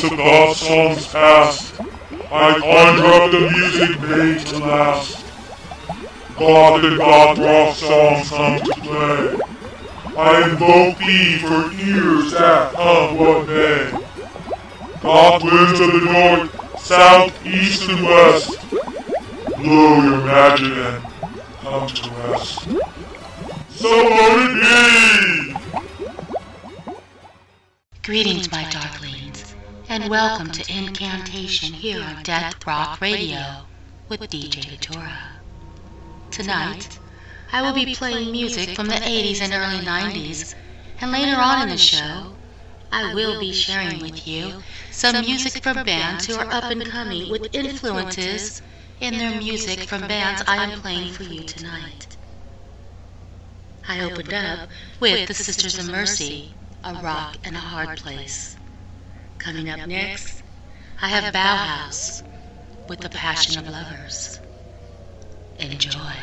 from the God's songs past, I conjure up the music made to last. God and God brought songs come to play. I invoke thee for ears that come what may. God winds of the welcome to Incantation here on Death Rock Radio with DJ Datura. Tonight, I will be playing music from the 80s and early 90s, and later on in the show, I will be sharing with you some music from bands who are up and coming with influences in their music from bands I am playing for you tonight. I opened up with the Sisters of Mercy, A Rock and a Hard Place. Coming up next, I have Bauhaus with The Passion of Lovers. Enjoy.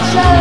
Heart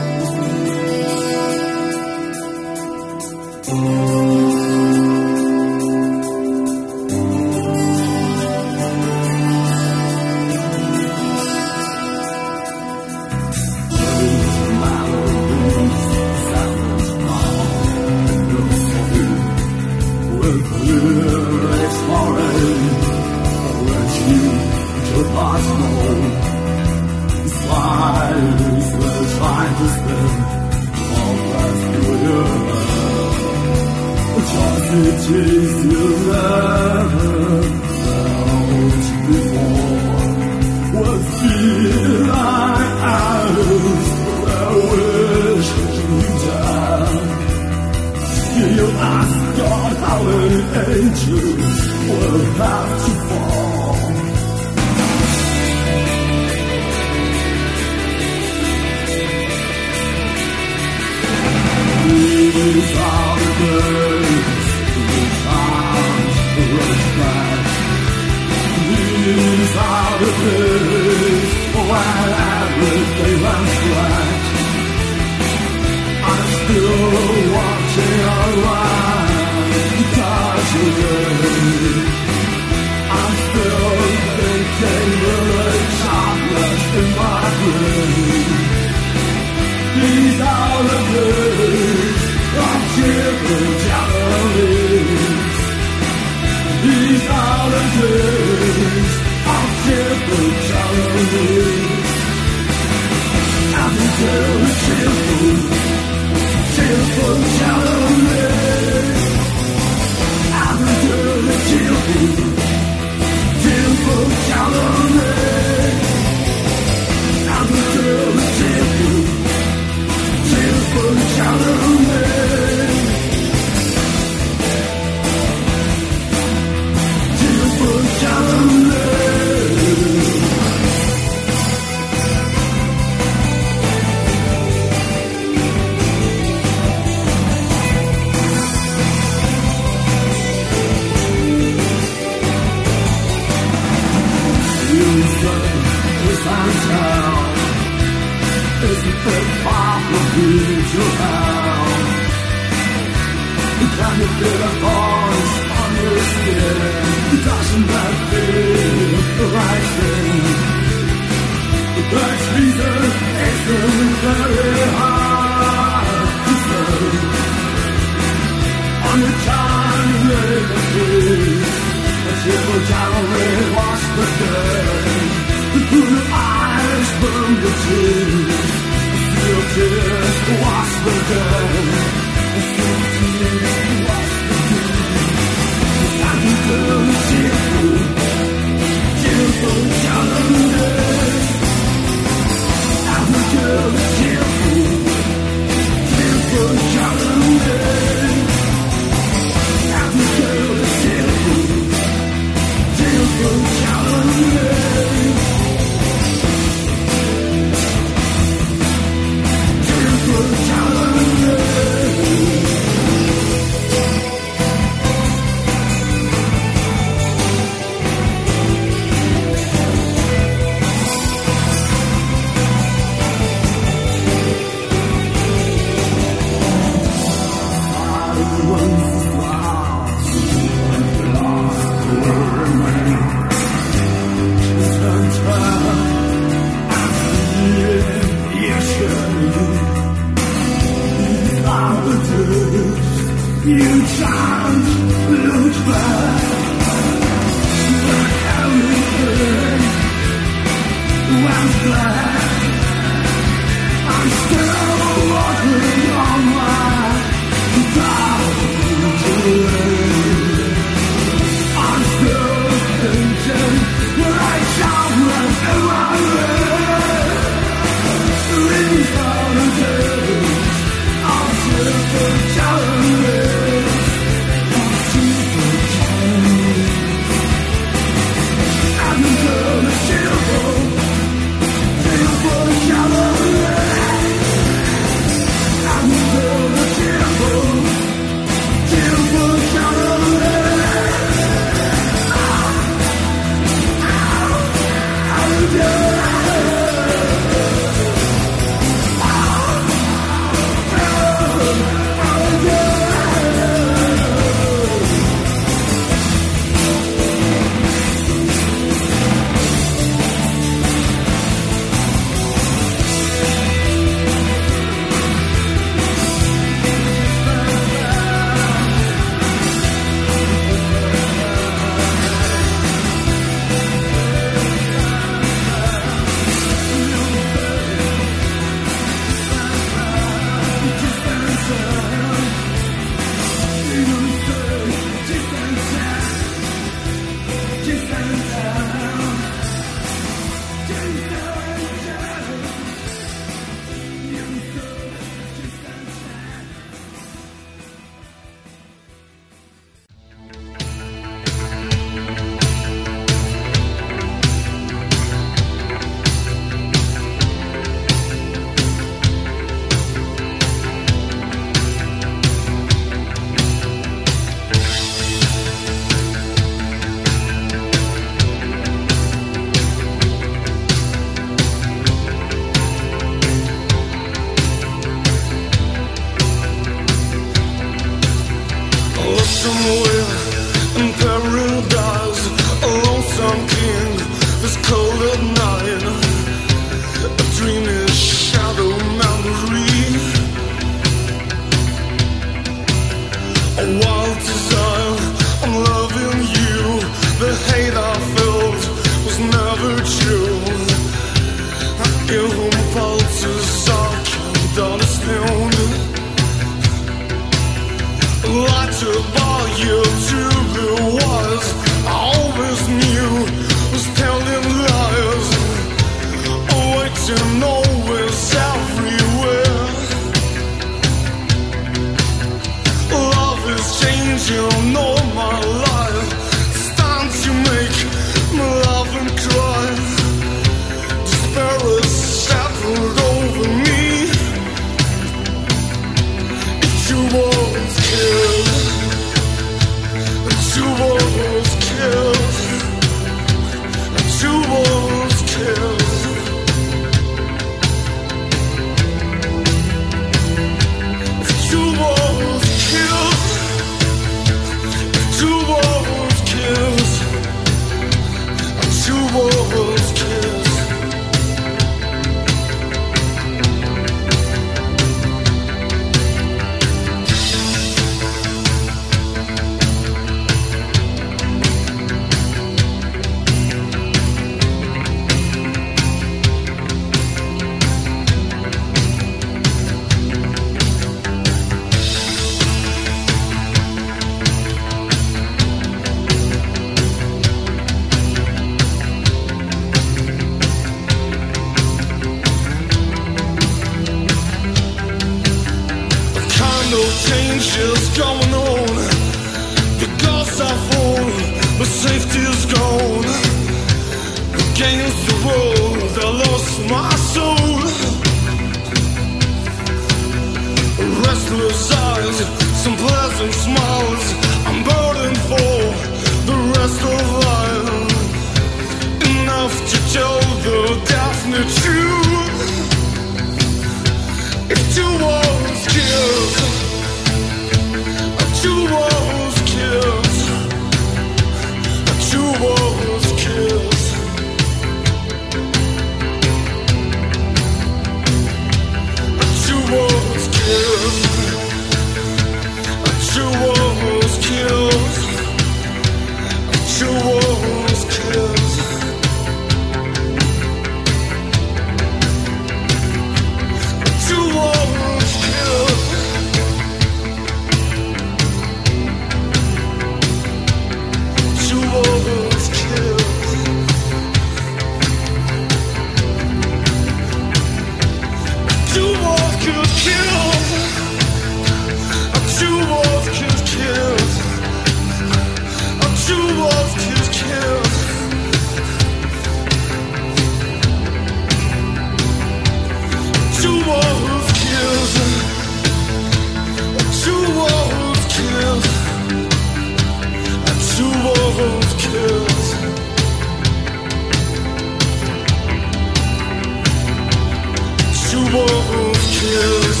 you.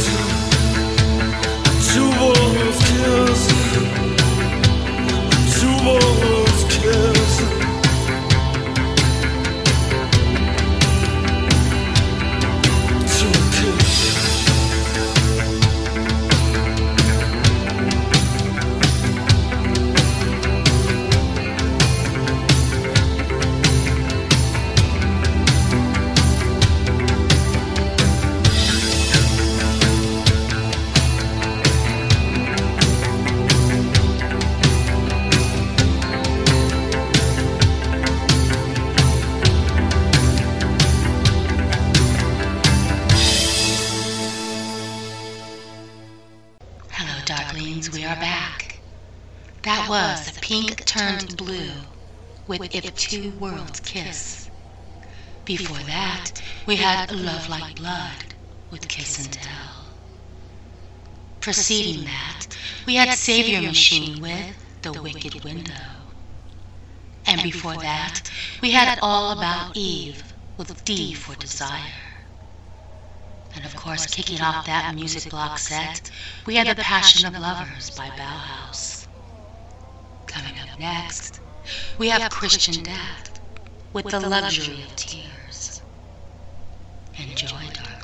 with If Two Worlds Kiss. Before that, we had Love Like Blood with Kiss and Tell. Preceding that, we had Savior Machine with The Wicked Window. And before that, we had All About Eve with D for Desire. And of course, kicking off that music block set, we had The Passion of Lovers by Bauhaus. Coming up next, we have Christian death with the luxury of tears. Enjoy, darling.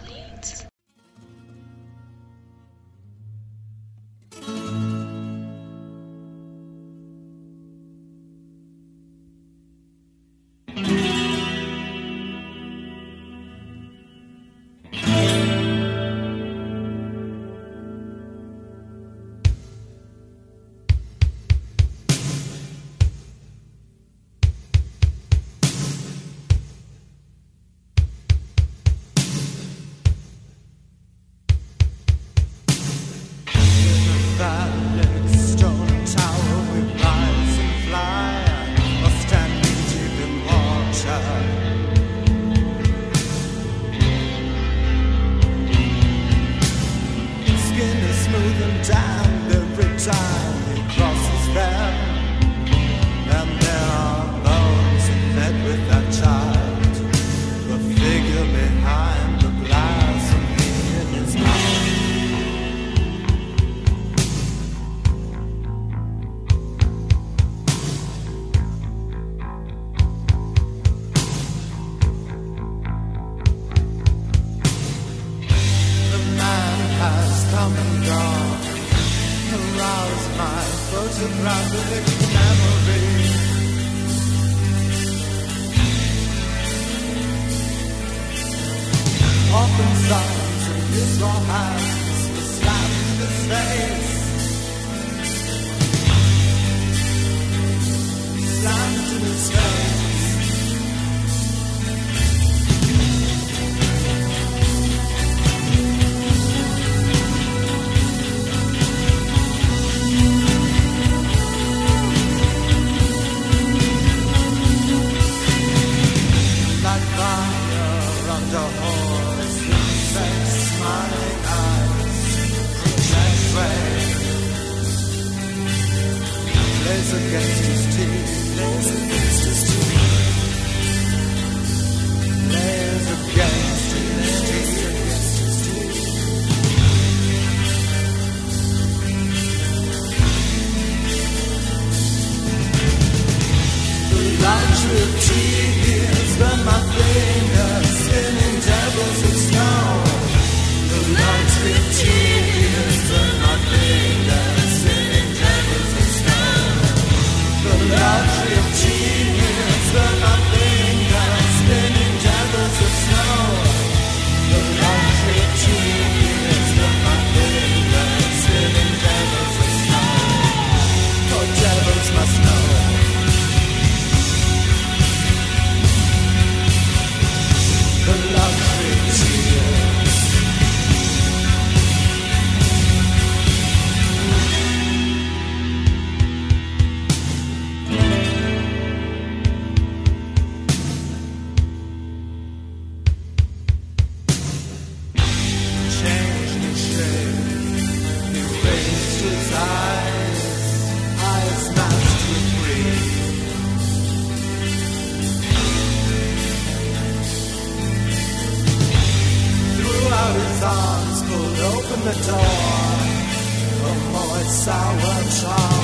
tall.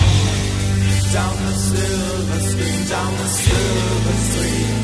Down the silver screen, down the silver screen.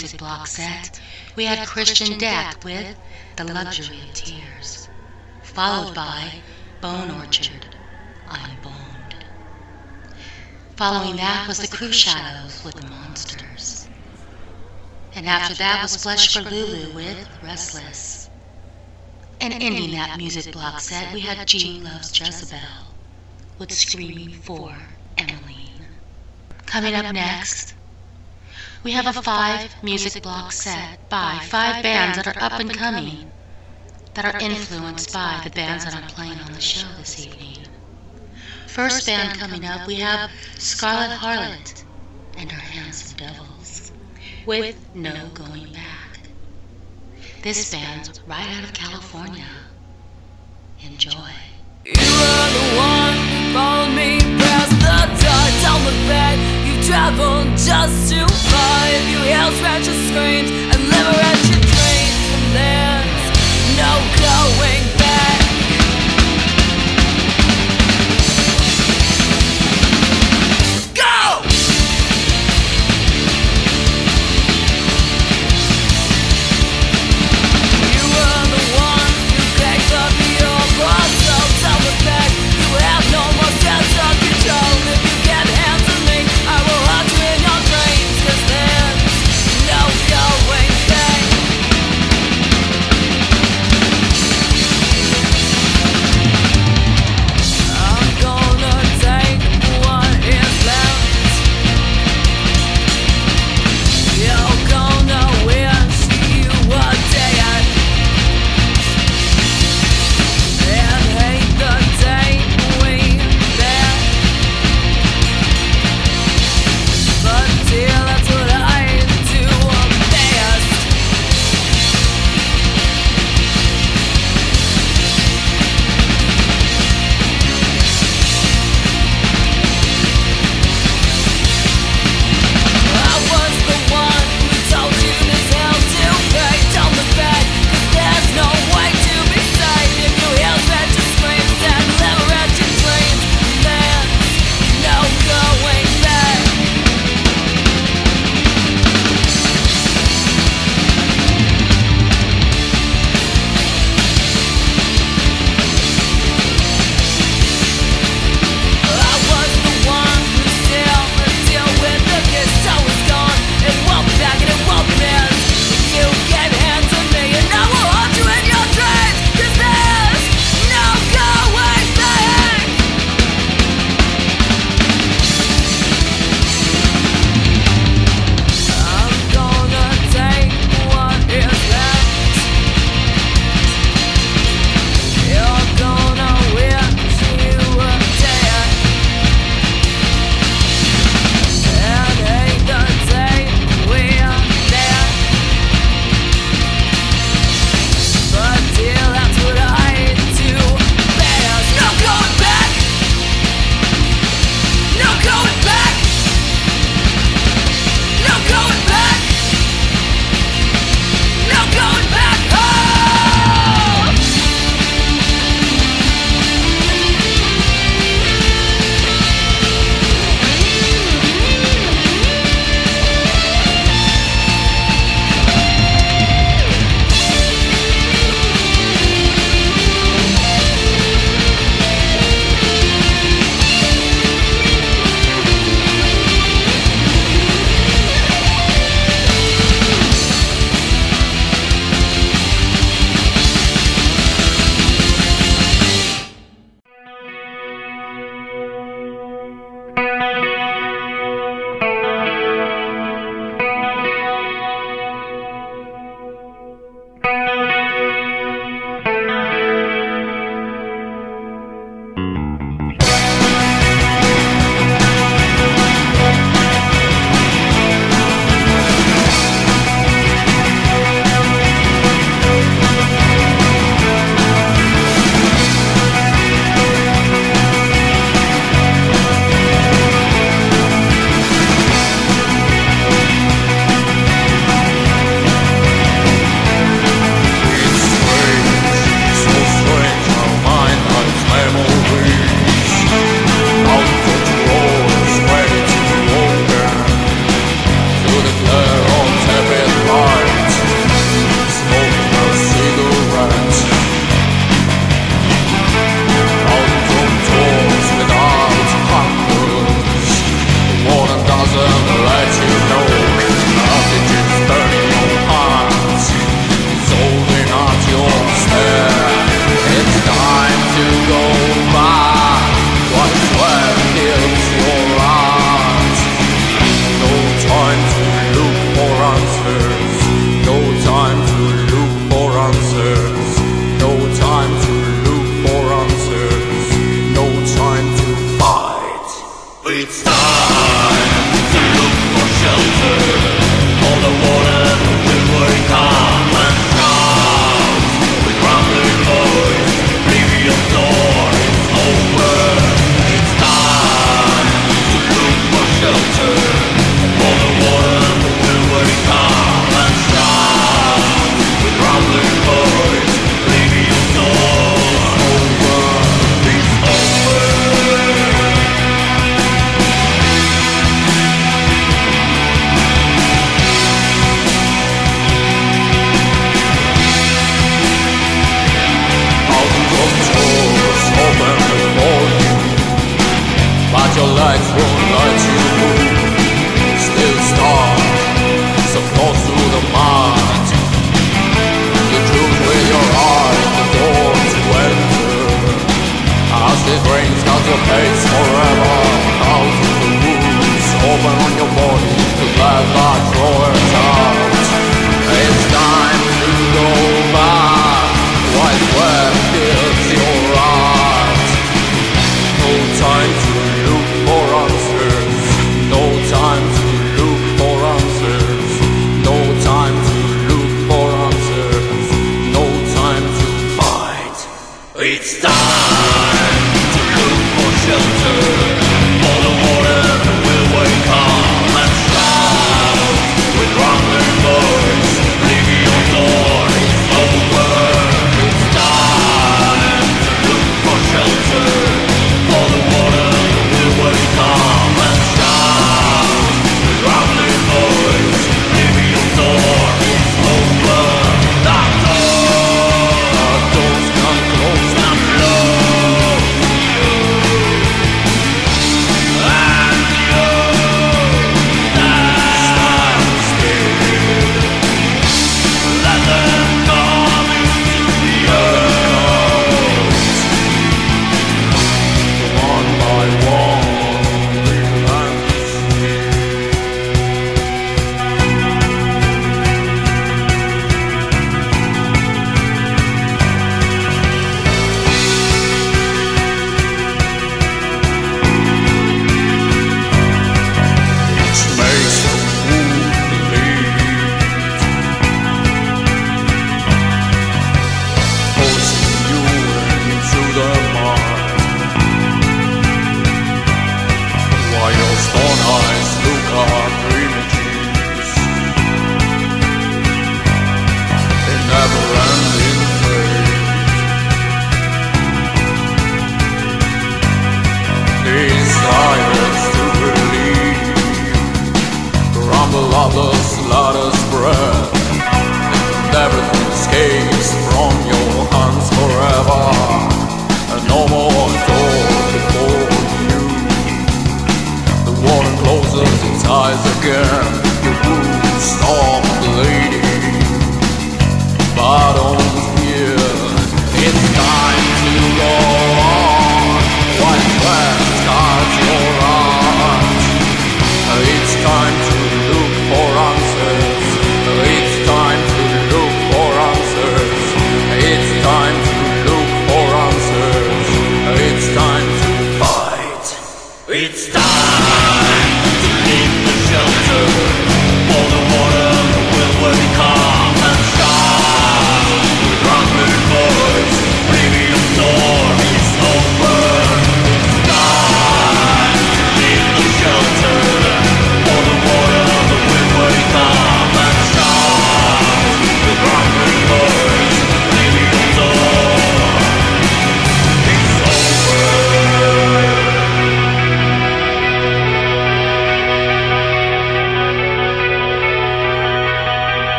Music block set, we had Christian Death with The Luxury of Tears, followed by Bone Orchard, I'm Boned. Following that was The Cruxshadows with The Monsters. And after that was Flesh for Lulu with Restless. And ending that music block set, we had Gene Loves Jezebel with Screaming for Emmalene. Coming up next, we have a five music block set by five bands that are up and coming, that are influenced by the bands that I'm playing on the show this evening. First band coming up, we have Scarlet Harlot and her Handsome Devils with No Going Back. This band's right out of California. Enjoy. You the one who followed me past the down the bed. You traveled just far. If you yell, scratch your screams, and liberate your dreams. And there's no going back.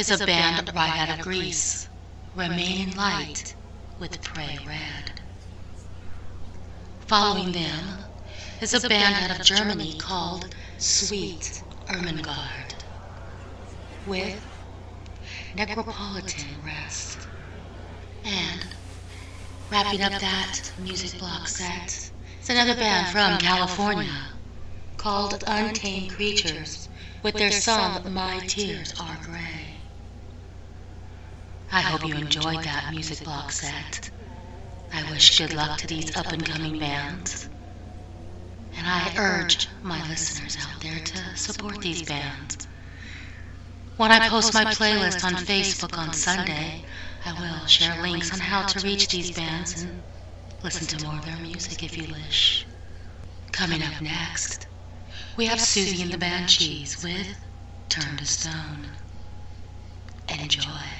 Is a band right out of Greece, remaining light with prey red. Following them is a band out of Germany called Sweet Ermengarde, with Necropolitan Rest. And wrapping up that music block set is another band from California called Untamed Creatures with their song My Tears Are Gray. I hope you enjoyed that music block set. I wish good luck to these up and coming bands. And I urge my listeners out there to support these bands. When I post my playlist on Facebook on Sunday, I will share links on how to reach these bands and listen to more of their music if you wish. Coming up next, we have Siouxsie and the Banshees with Turn to Stone. Enjoy.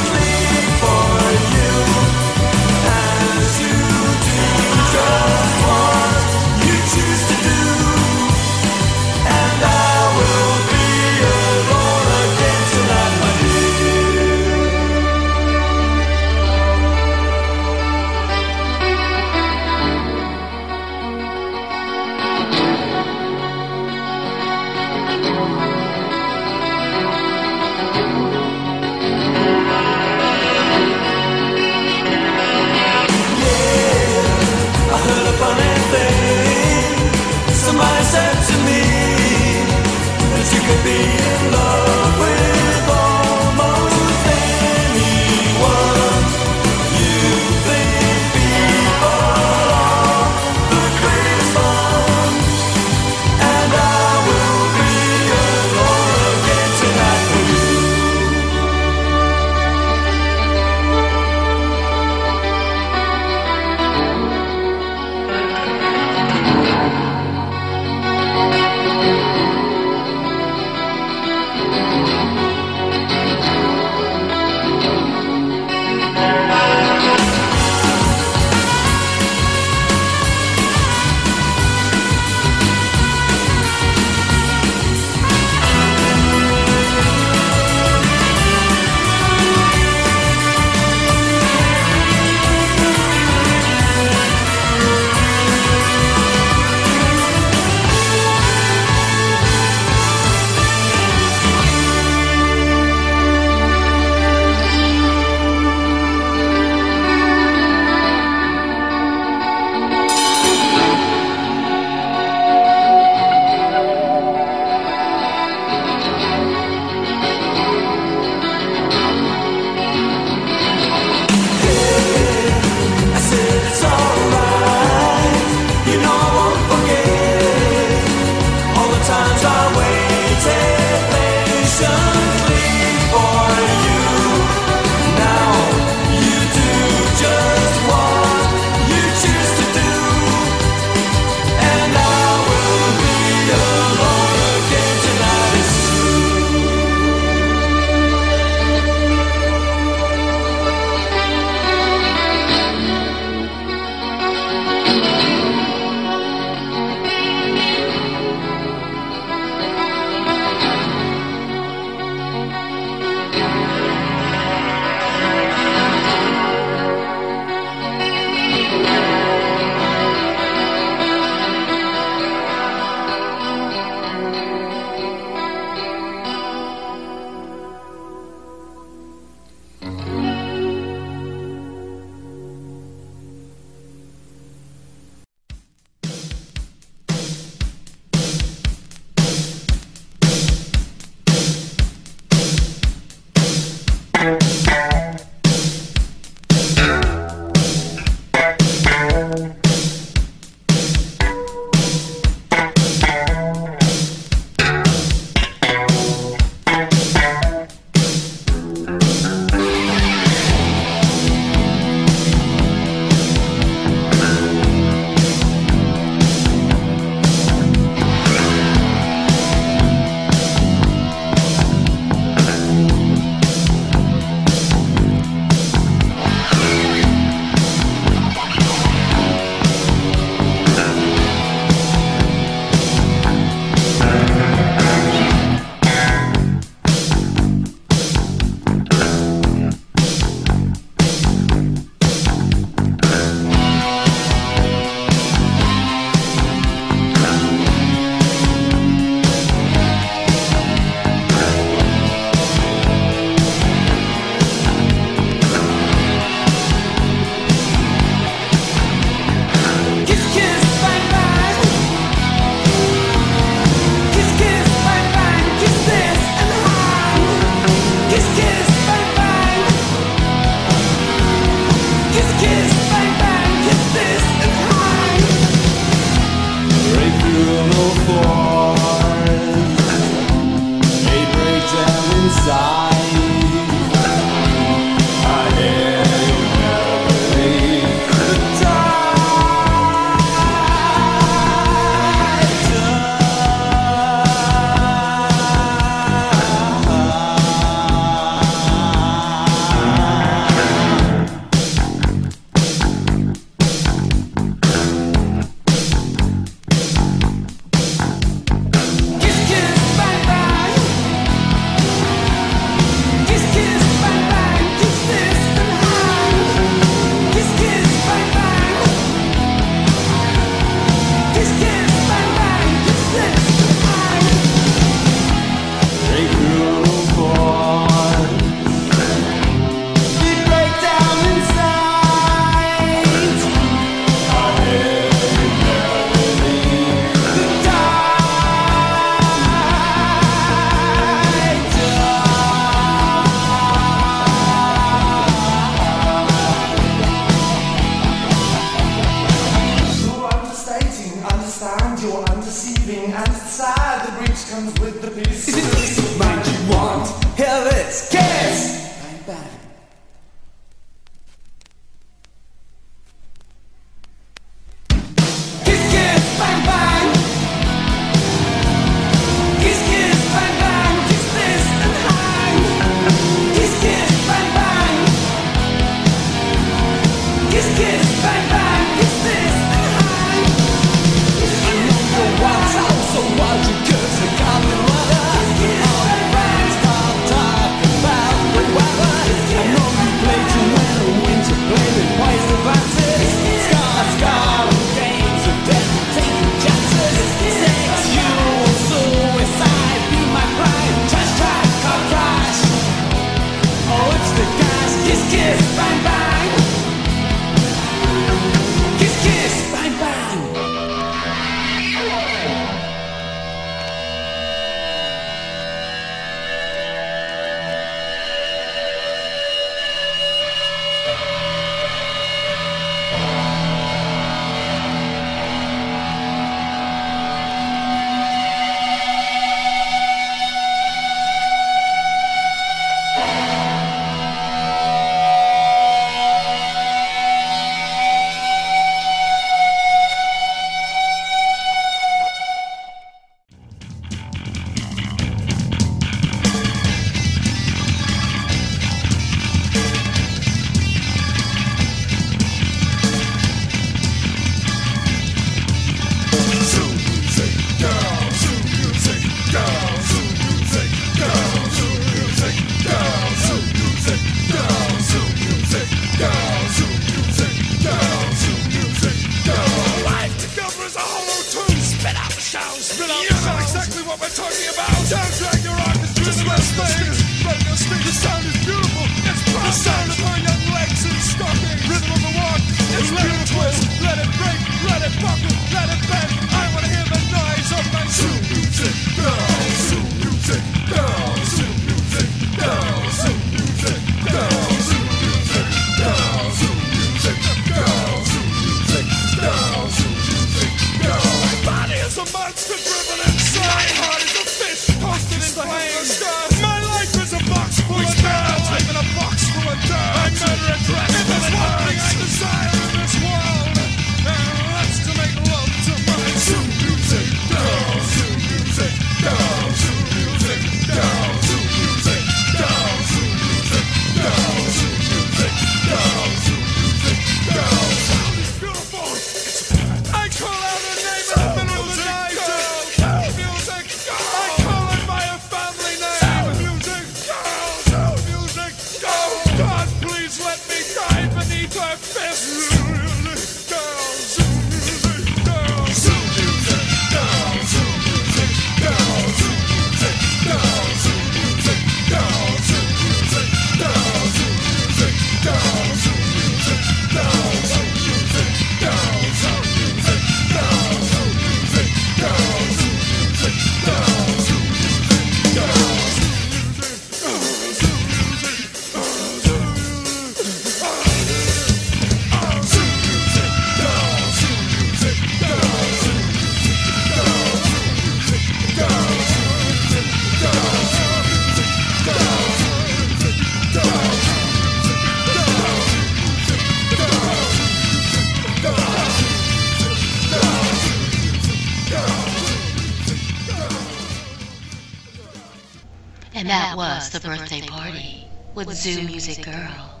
birthday party with Zoo Music Girl.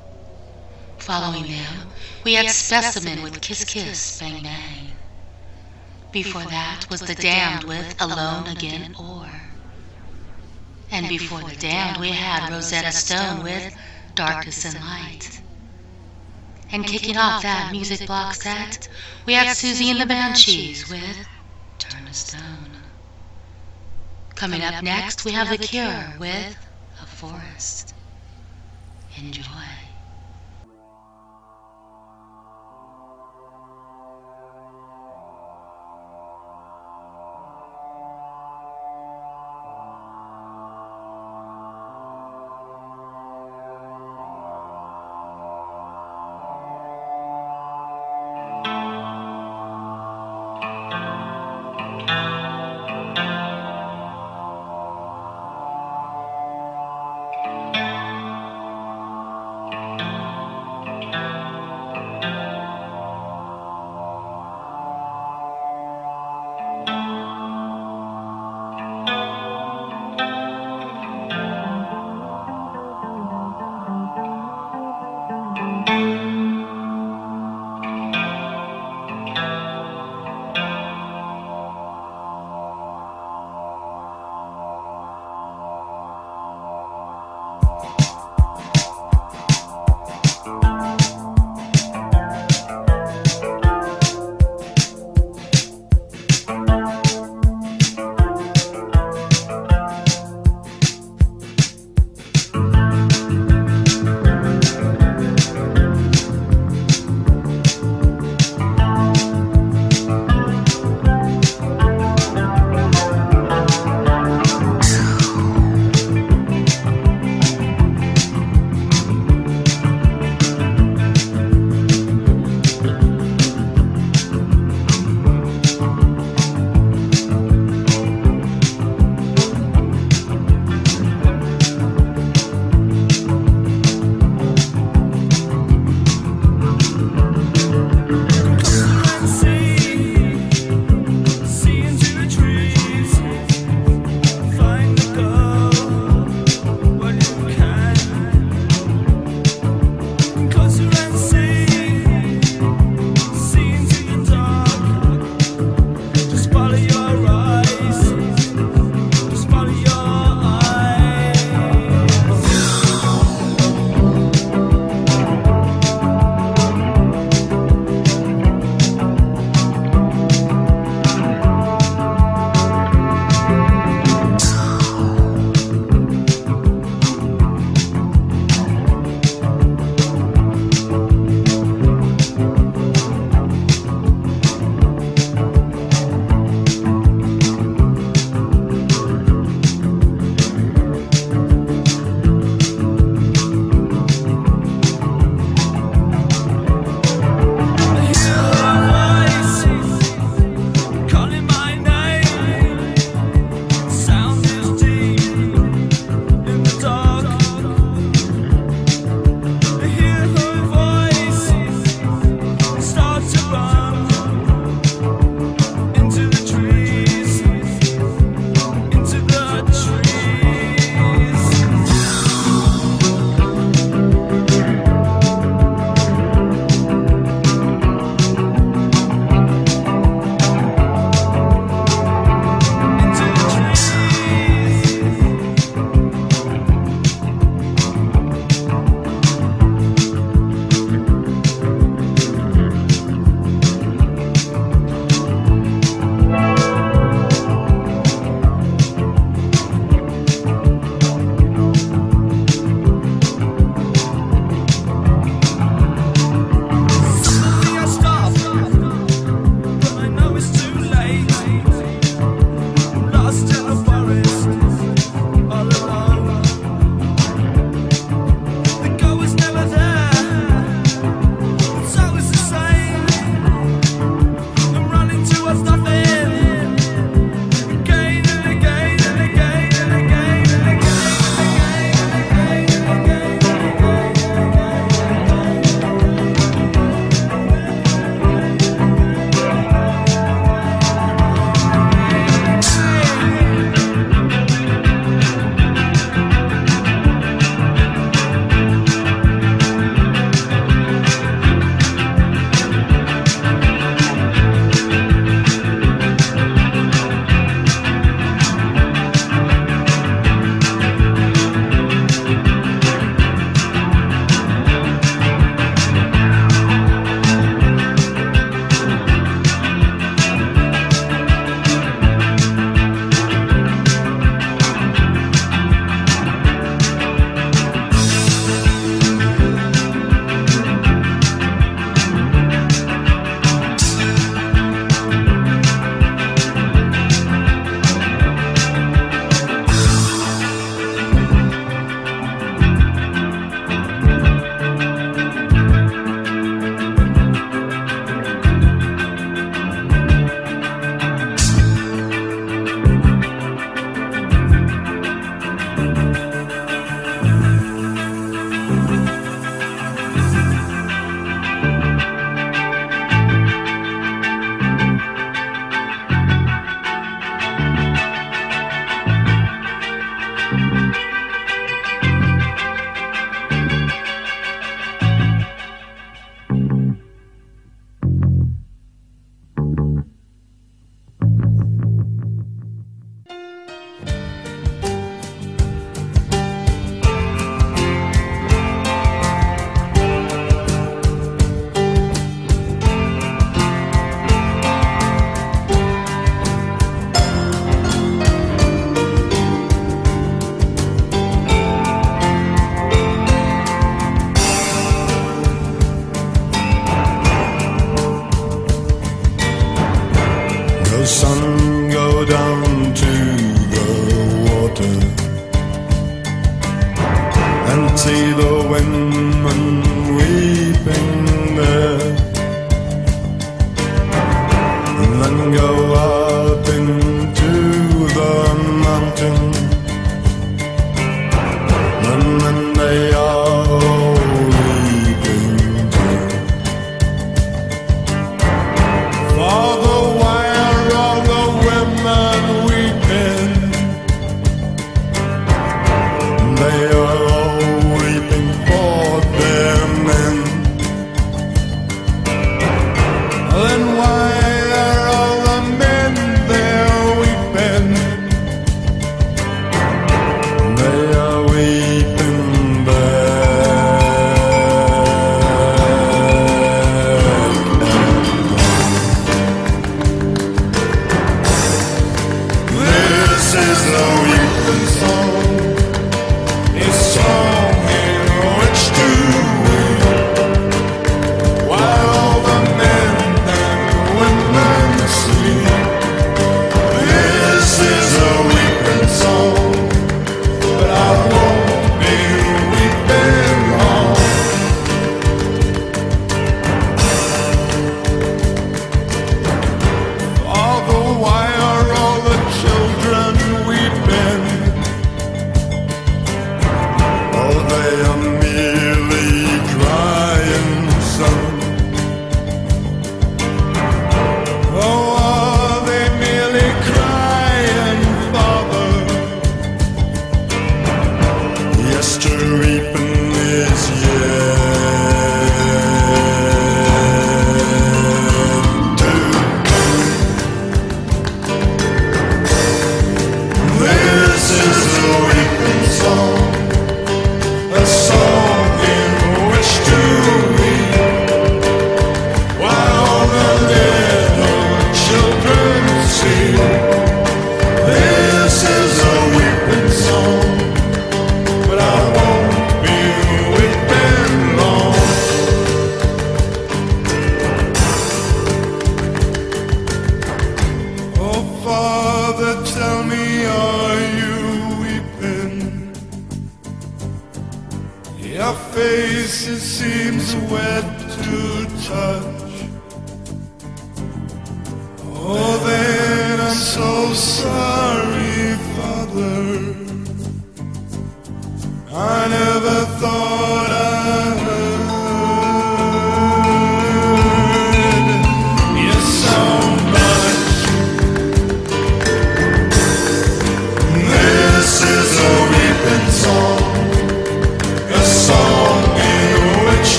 Following them, we had Specimen with Kiss Kiss Bang Bang. Before that was The Damned with Alone Again Or. And before The Damned, we had Rosetta Stone with Darkness and Light. And kicking off that music block set, we had Siouxsie and the Banshees with Turn to Stone. Coming up next, we have The Cure with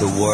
the word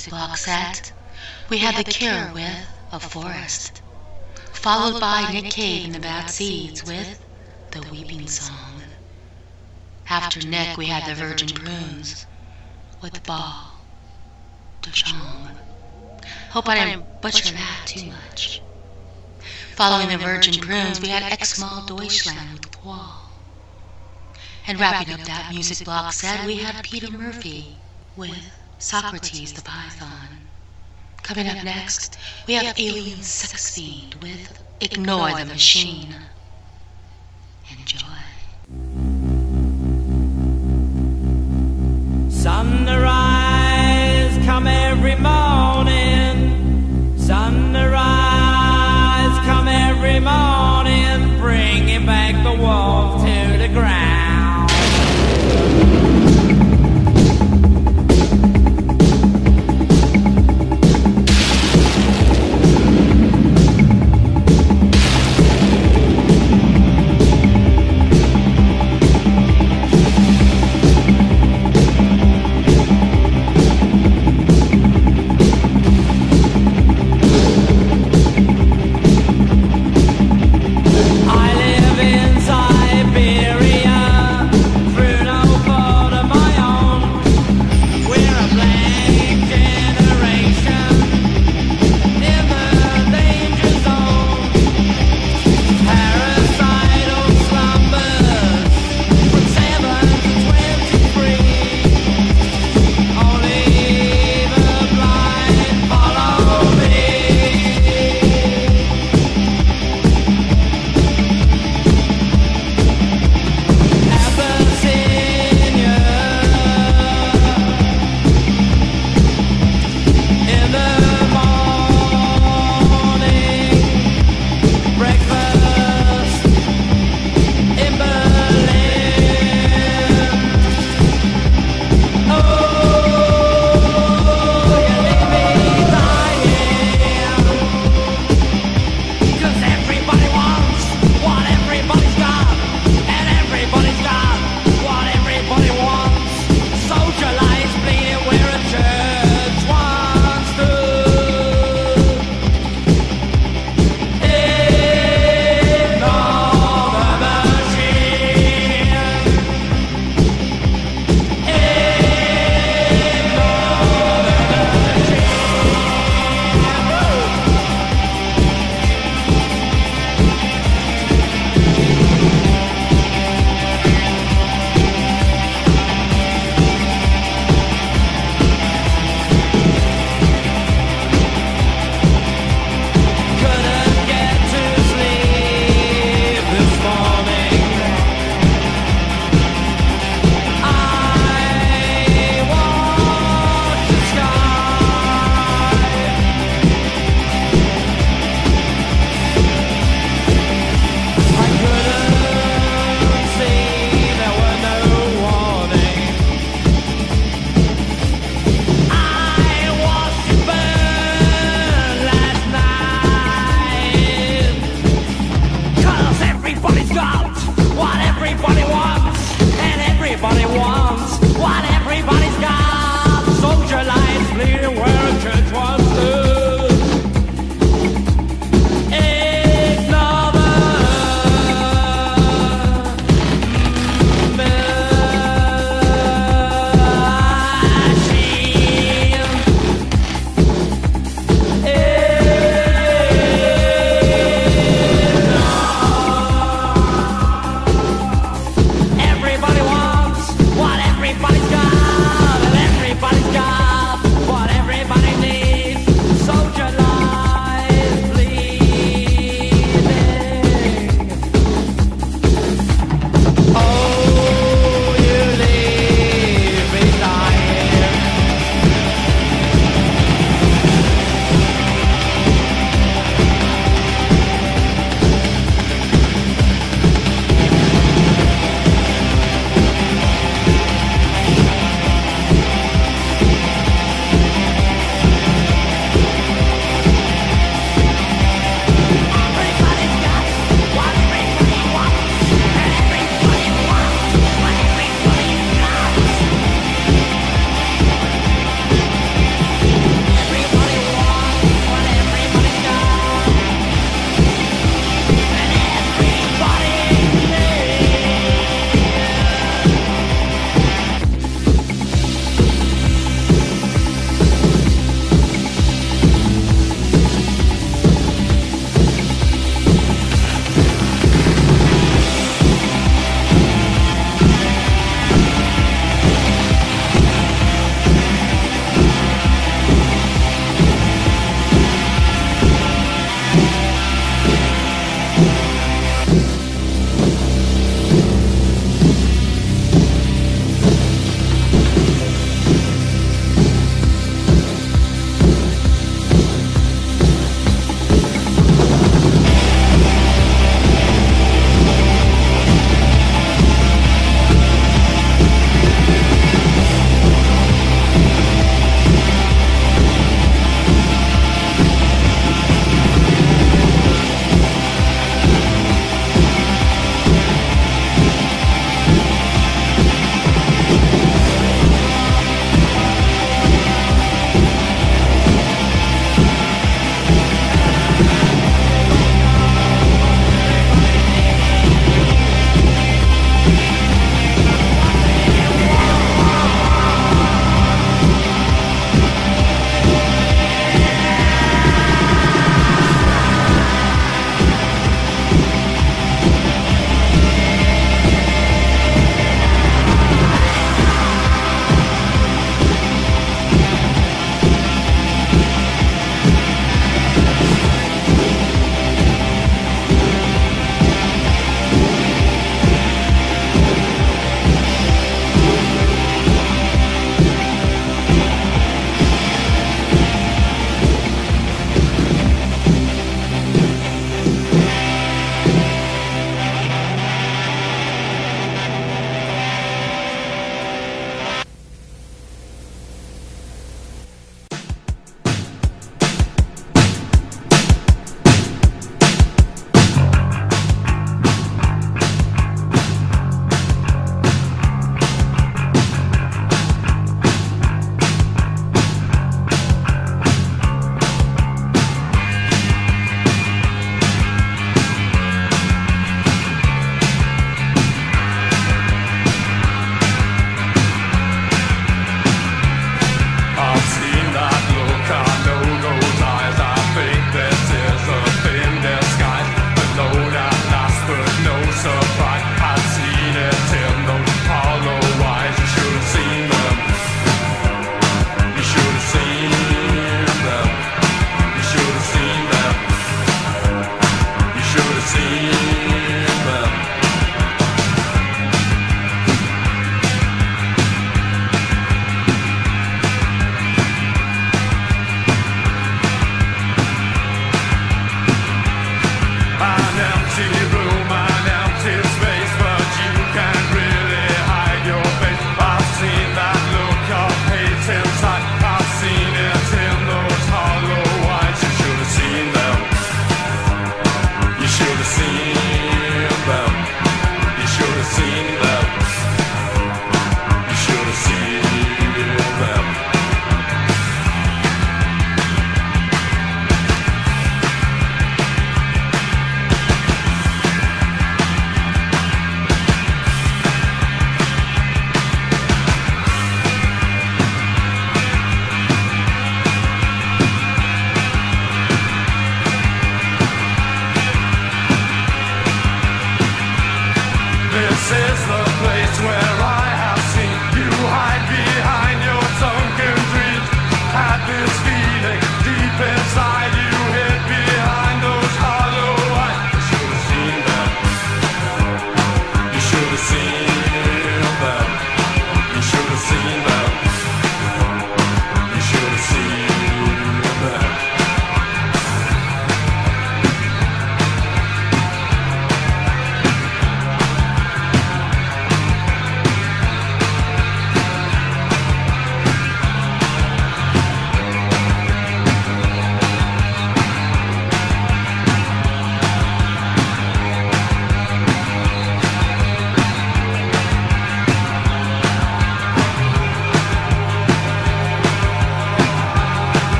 music block set, we had The Cure with A Forest, followed by Nick Cave and the Bad Seeds with The Weeping Song. After Nick, we had the Virgin Prunes with Ball de Chong. Hope I didn't butcher that too much. Following the Virgin Prunes, we had Xmal Deutschland with Wall. And wrapping up that music block set, we had Peter Murphy with Socrates the Python. Coming up next, we have Alien Sex Fiend with Ignore the Machine. Enjoy. Sunrise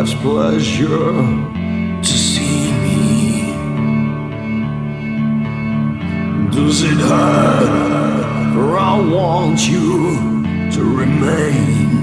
life's pleasure to see me. Does it hurt? For I want you to remain.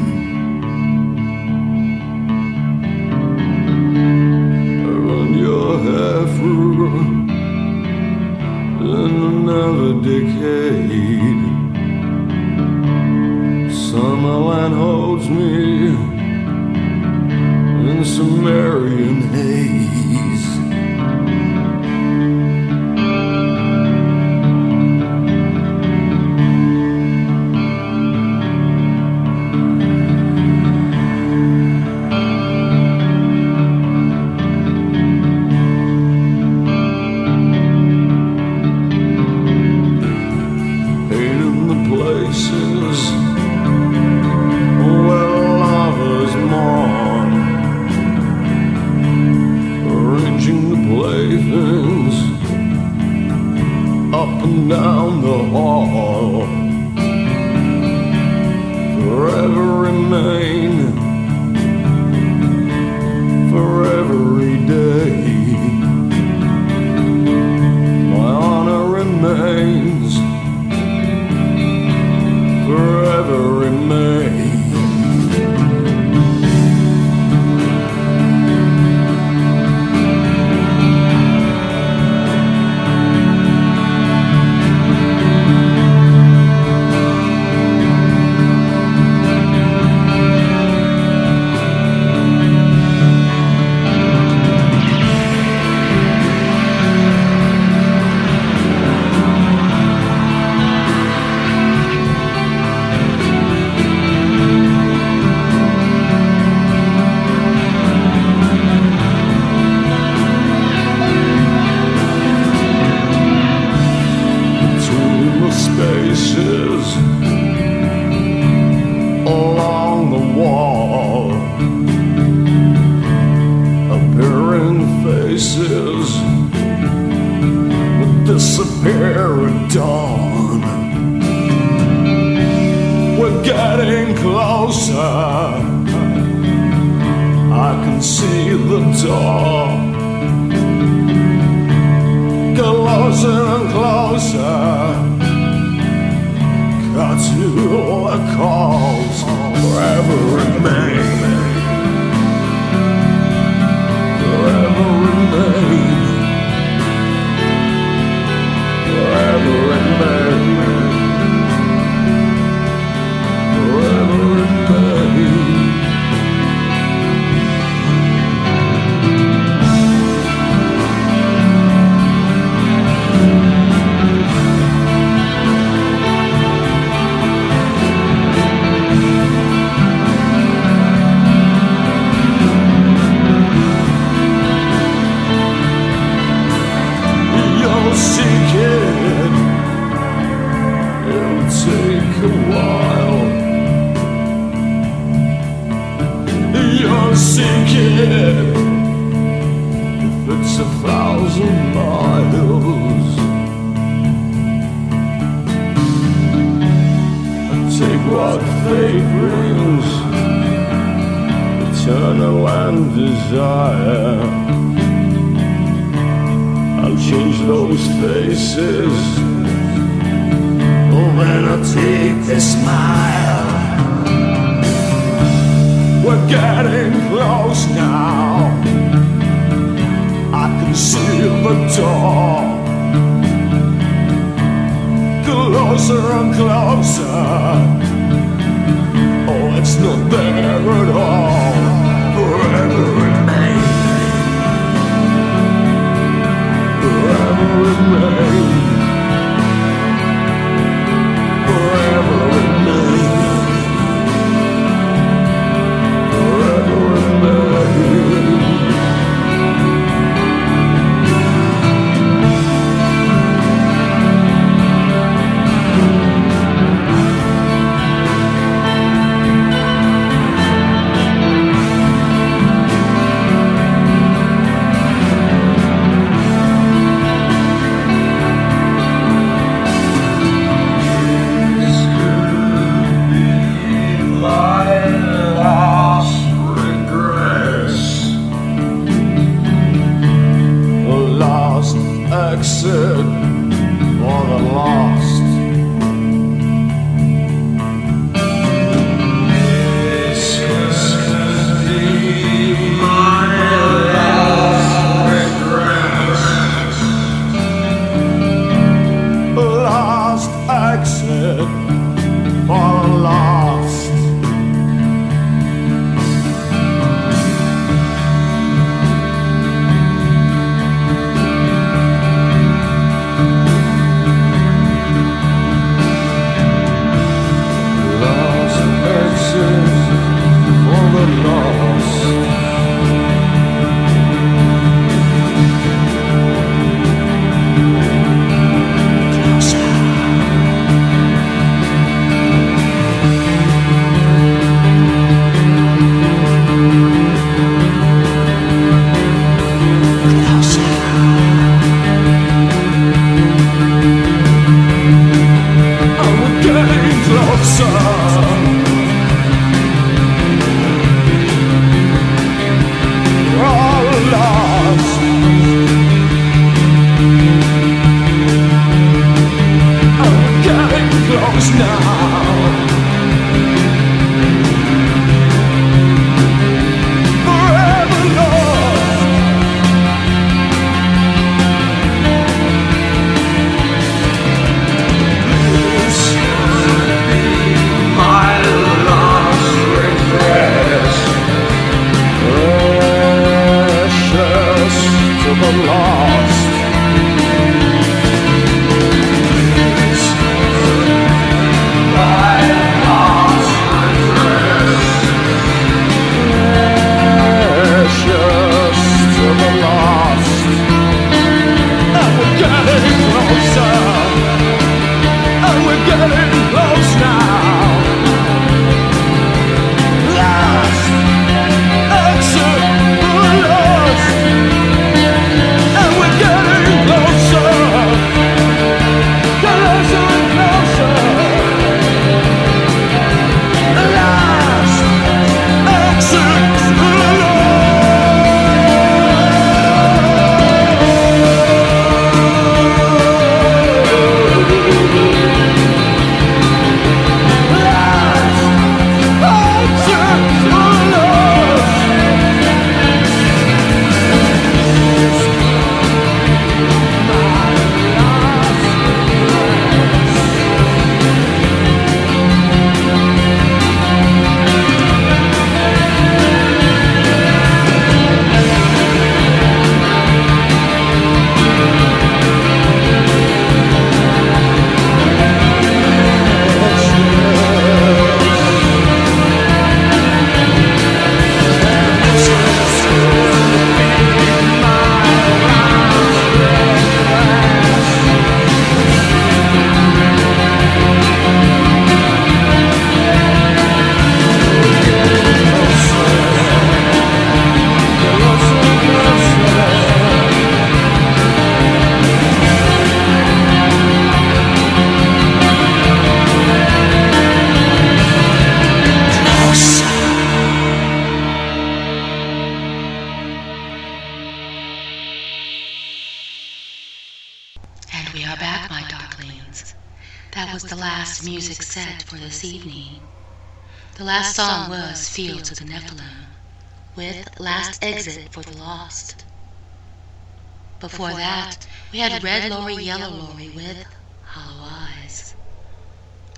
Had Red Lorry, Yellow Lorry with Hollow Eyes.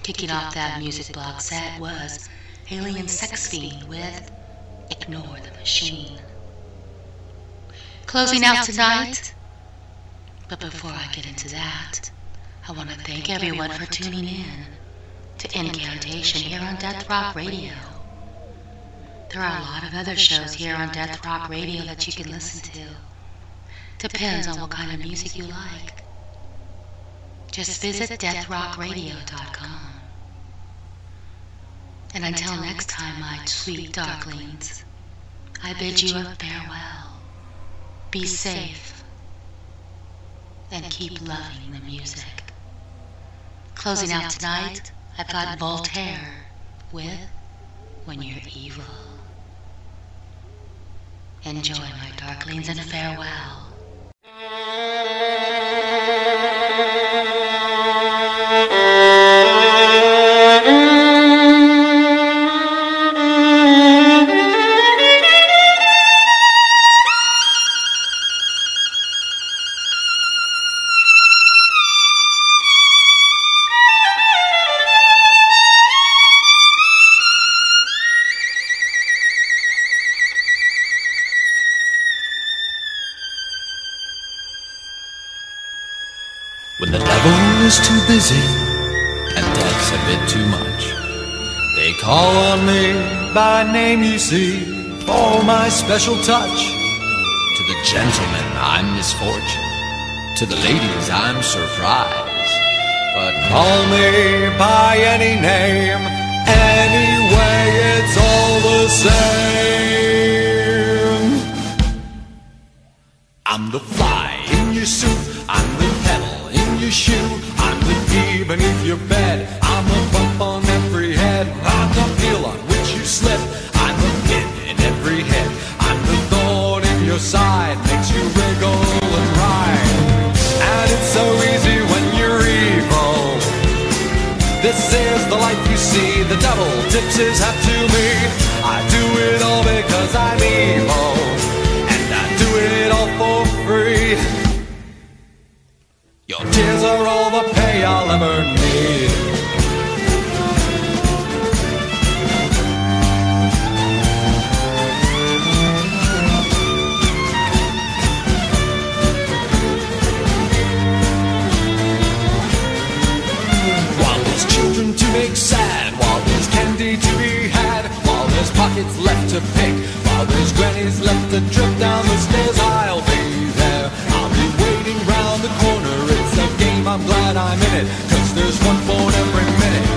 Kicking off that music block set was Alien Sex Fiend with Ignore the Machine. Closing out tonight, but before I get into that, I want to thank everyone for tuning in to Incantation here on Death Rock Radio. There are a lot of other shows here on Death Rock Radio that you can listen to. Depends on what kind of music you like. Just visit deathrockradio.com. And until next time, my sweet darklings, I bid you a farewell. Be safe and keep loving the music. Closing out tonight, I've got Voltaire with When You're Evil. Enjoy, my darklings, and farewell. See, for my special touch. To the gentlemen, I'm misfortune. To the ladies, I'm surprise. But call me by any name, anyway, it's all the same. I'm the fly in your suit. I'm the pedal in your shoe. I'm the bee beneath your bed. His hat to me. I do it all because I'm evil. And I do it all for free. Your tears are all the pay I'll ever need. There's left to trip down the stairs, I'll be there. I'll be waiting round the corner. It's a game, I'm glad I'm in it, cause there's one phone every minute.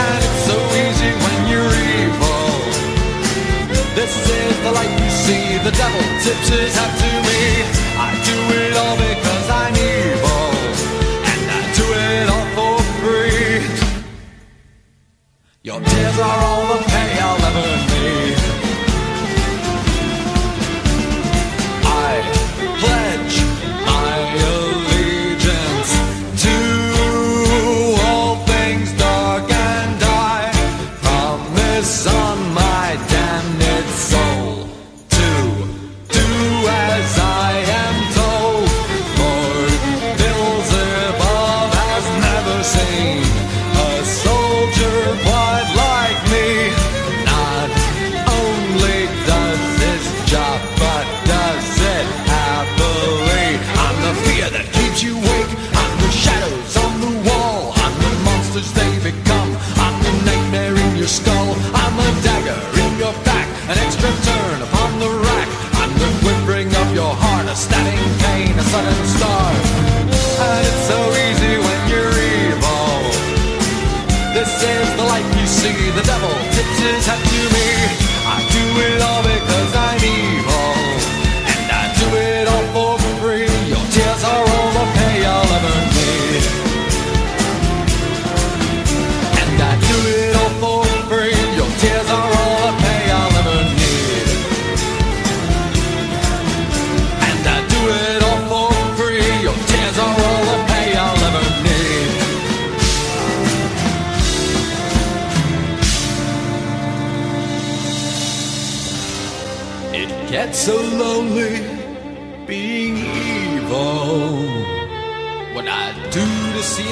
And it's so easy when you're evil. This is the life you see, the devil tips his hat to me. I do it all because I'm evil, and I do it all for free. Your tears are all the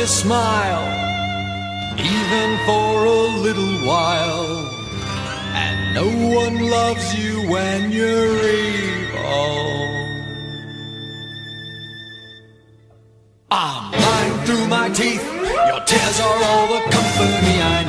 a smile, even for a little while. And no one loves you when you're evil. I'm lying through my teeth. Your tears are all the company I